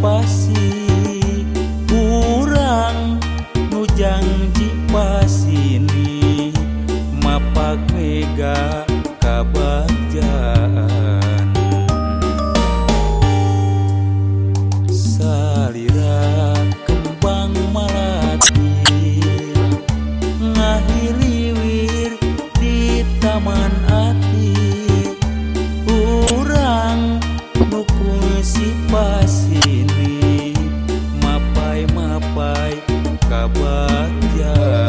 pasti kurang nu nujangji pas ini? Mapakmega kabar yeah.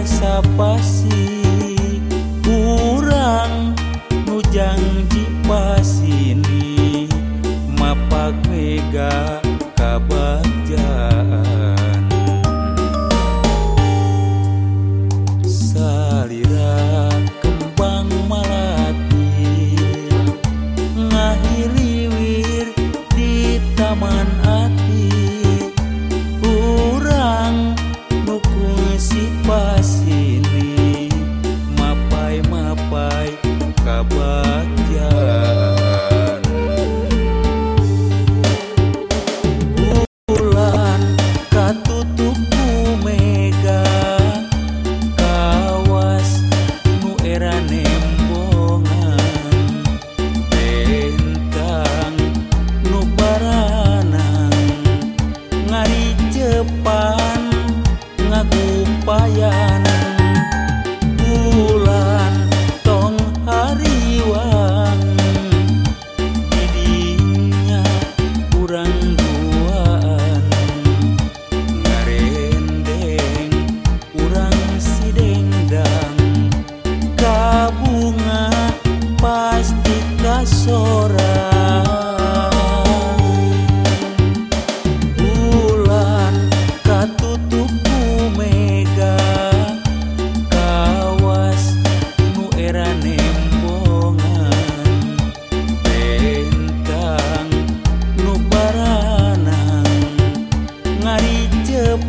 asa pasti kurang nujangji pas ini mapakmega kabar.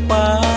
mãi